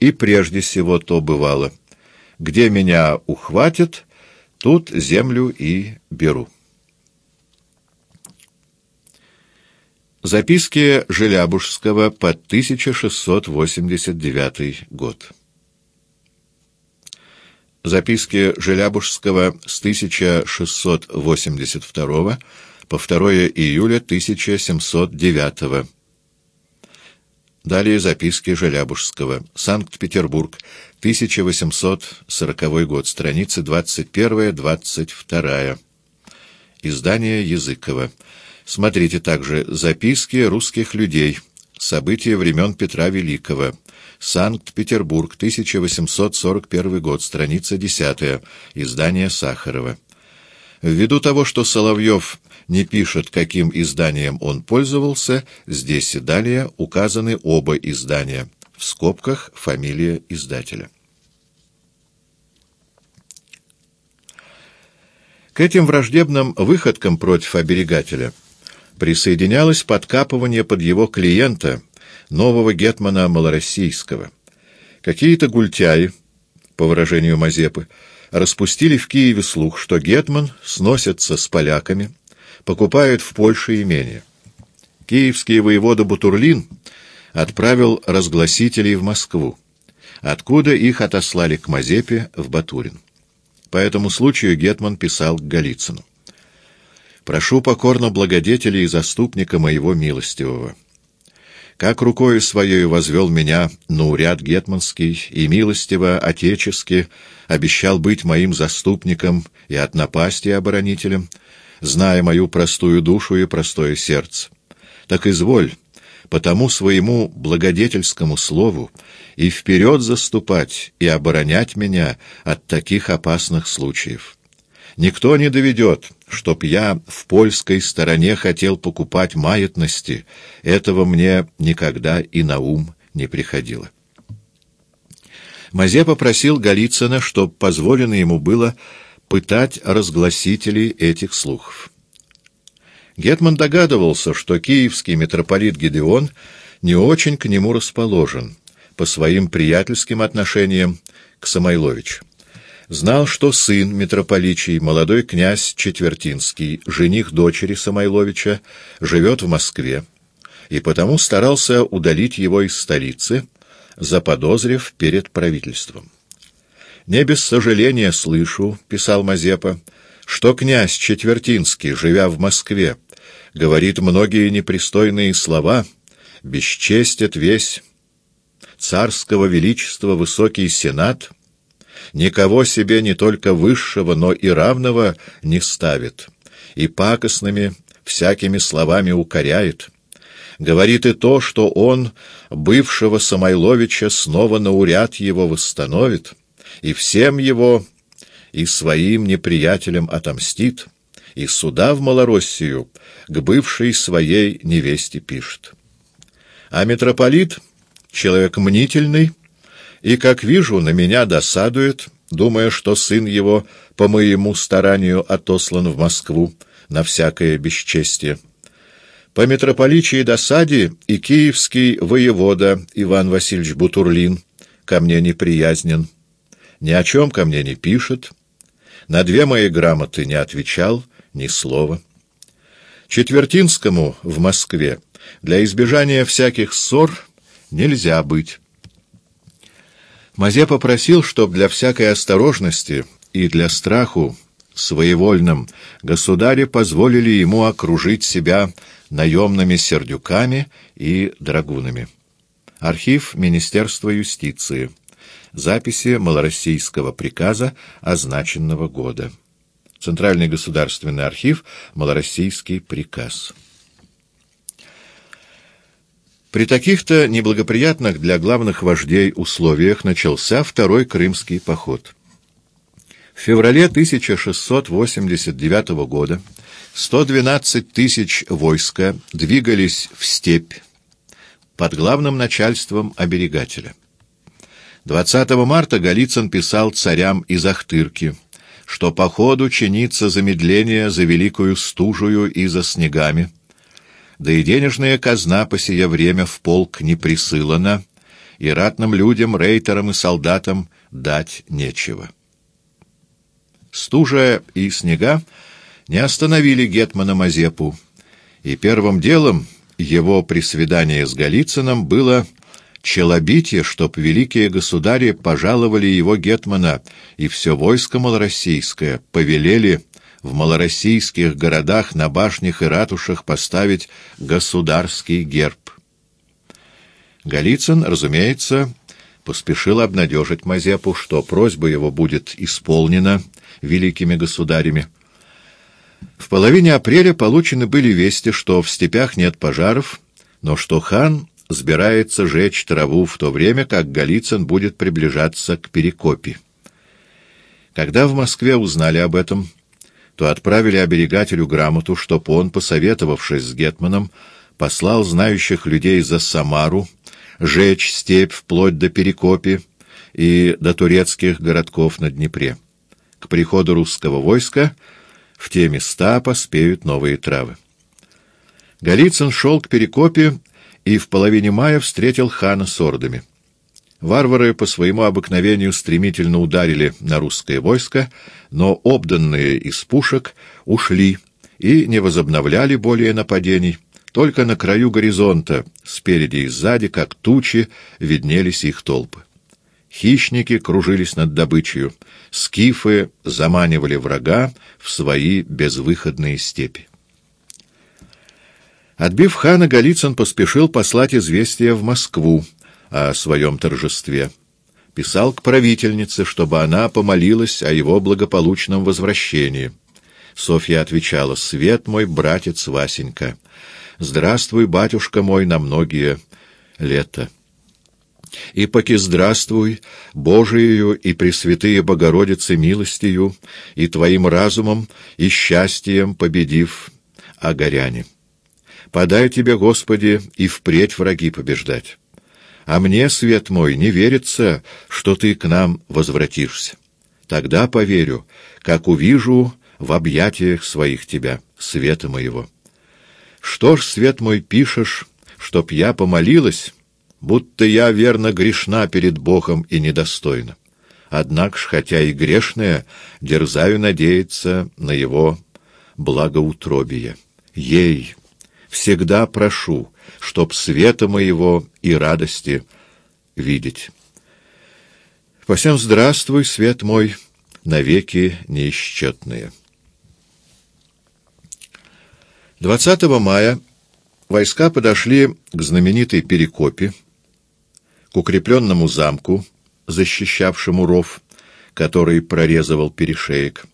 и прежде всего то бывало. Где меня ухватят, тут землю и беру. Записки Желябужского под 1689 год. Записки Желябужского с 1682 по 2 июля 1709 Далее записки Желябужского. Санкт-Петербург, 1840 год, страницы 21-22. Издание Языкова. Смотрите также «Записки русских людей. События времен Петра Великого». Санкт-Петербург, 1841 год, страница 10. Издание Сахарова. Ввиду того, что Соловьев не пишет, каким изданием он пользовался, здесь и далее указаны оба издания. В скобках фамилия издателя. К этим враждебным выходкам против оберегателя присоединялось подкапывание под его клиента, нового гетмана Малороссийского. Какие-то гультяи, по выражению Мазепы, распустили в Киеве слух, что гетман сносится с поляками, покупает в Польше имение. Киевский воевода Бутурлин отправил разгласителей в Москву, откуда их отослали к Мазепе в Батурин. По этому случаю гетман писал к Голицыну. «Прошу покорно благодетеля и заступника моего милостивого» как рукою своей возвел меня на уряд гетманский и милостиво отечески обещал быть моим заступником и от напасти оборонителем, зная мою простую душу и простое сердце. Так изволь, по тому своему благодетельскому слову и вперед заступать и оборонять меня от таких опасных случаев». Никто не доведет, чтоб я в польской стороне хотел покупать маятности. Этого мне никогда и на ум не приходило. Мазе попросил Голицына, чтоб позволено ему было пытать разгласителей этих слухов. Гетман догадывался, что киевский митрополит Гедеон не очень к нему расположен по своим приятельским отношениям к Самойловичу знал, что сын митрополичий, молодой князь Четвертинский, жених дочери Самойловича, живет в Москве, и потому старался удалить его из столицы, заподозрив перед правительством. «Не без сожаления слышу», — писал Мазепа, — «что князь Четвертинский, живя в Москве, говорит многие непристойные слова, бесчестит весь царского величества высокий сенат» никого себе не только высшего, но и равного не ставит, и пакостными всякими словами укоряет. Говорит и то, что он бывшего Самойловича снова на уряд его восстановит, и всем его, и своим неприятелям отомстит, и суда в Малороссию к бывшей своей невесте пишет. А митрополит, человек мнительный, и, как вижу, на меня досадует, думая, что сын его по моему старанию отослан в Москву на всякое бесчестие. По митрополичьей досаде и киевский воевода Иван Васильевич Бутурлин ко мне неприязнен, ни о чем ко мне не пишет, на две мои грамоты не отвечал ни слова. Четвертинскому в Москве для избежания всяких ссор нельзя быть. Мазе попросил, чтоб для всякой осторожности и для страху своевольным государе позволили ему окружить себя наемными сердюками и драгунами. Архив Министерства юстиции. Записи малороссийского приказа означенного года. Центральный государственный архив, малороссийский приказ. При таких-то неблагоприятных для главных вождей условиях начался второй крымский поход. В феврале 1689 года 112 тысяч войска двигались в степь под главным начальством оберегателя. 20 марта Голицын писал царям из Ахтырки, что по ходу чинится замедление за великую стужую и за снегами, да и денежная казна по сие время в полк не присылана, и ратным людям, рейтерам и солдатам дать нечего. Стужа и снега не остановили Гетмана Мазепу, и первым делом его при свидании с Голицыным было челобитие, чтоб великие государи пожаловали его Гетмана и все войско малороссийское, повелели в малороссийских городах на башнях и ратушах поставить государский герб. Голицын, разумеется, поспешил обнадежить Мазепу, что просьба его будет исполнена великими государями. В половине апреля получены были вести, что в степях нет пожаров, но что хан сбирается жечь траву в то время, как Голицын будет приближаться к Перекопе. Когда в Москве узнали об этом, то отправили оберегателю грамоту, чтоб он, посоветовавшись с Гетманом, послал знающих людей за Самару, жечь степь вплоть до Перекопи и до турецких городков на Днепре. К приходу русского войска в те места поспеют новые травы. Голицын шел к Перекопе и в половине мая встретил хана с ордами. Варвары по своему обыкновению стремительно ударили на русское войско, но обданные из пушек ушли и не возобновляли более нападений. Только на краю горизонта, спереди и сзади, как тучи, виднелись их толпы. Хищники кружились над добычей, скифы заманивали врага в свои безвыходные степи. Отбив хана, Голицын поспешил послать известие в Москву, о своем торжестве. Писал к правительнице, чтобы она помолилась о его благополучном возвращении. Софья отвечала, «Свет мой, братец Васенька, здравствуй, батюшка мой, на многие лета. И поки здравствуй, Божиею и Пресвятые Богородицы милостью, и Твоим разумом и счастьем победив огоряне. Подай Тебе, Господи, и впредь враги побеждать. А мне, свет мой, не верится, что ты к нам возвратишься. Тогда поверю, как увижу в объятиях своих тебя, света моего. Что ж, свет мой, пишешь, чтоб я помолилась, будто я верно грешна перед Богом и недостойна. Однако ж, хотя и грешная, дерзаю надеяться на его благоутробие. Ей всегда прошу, чтоб света моего и радости видеть. По всем здравствуй, свет мой, навеки неисчетные. 20 мая войска подошли к знаменитой Перекопе, к укрепленному замку, защищавшему ров, который прорезывал перешеек.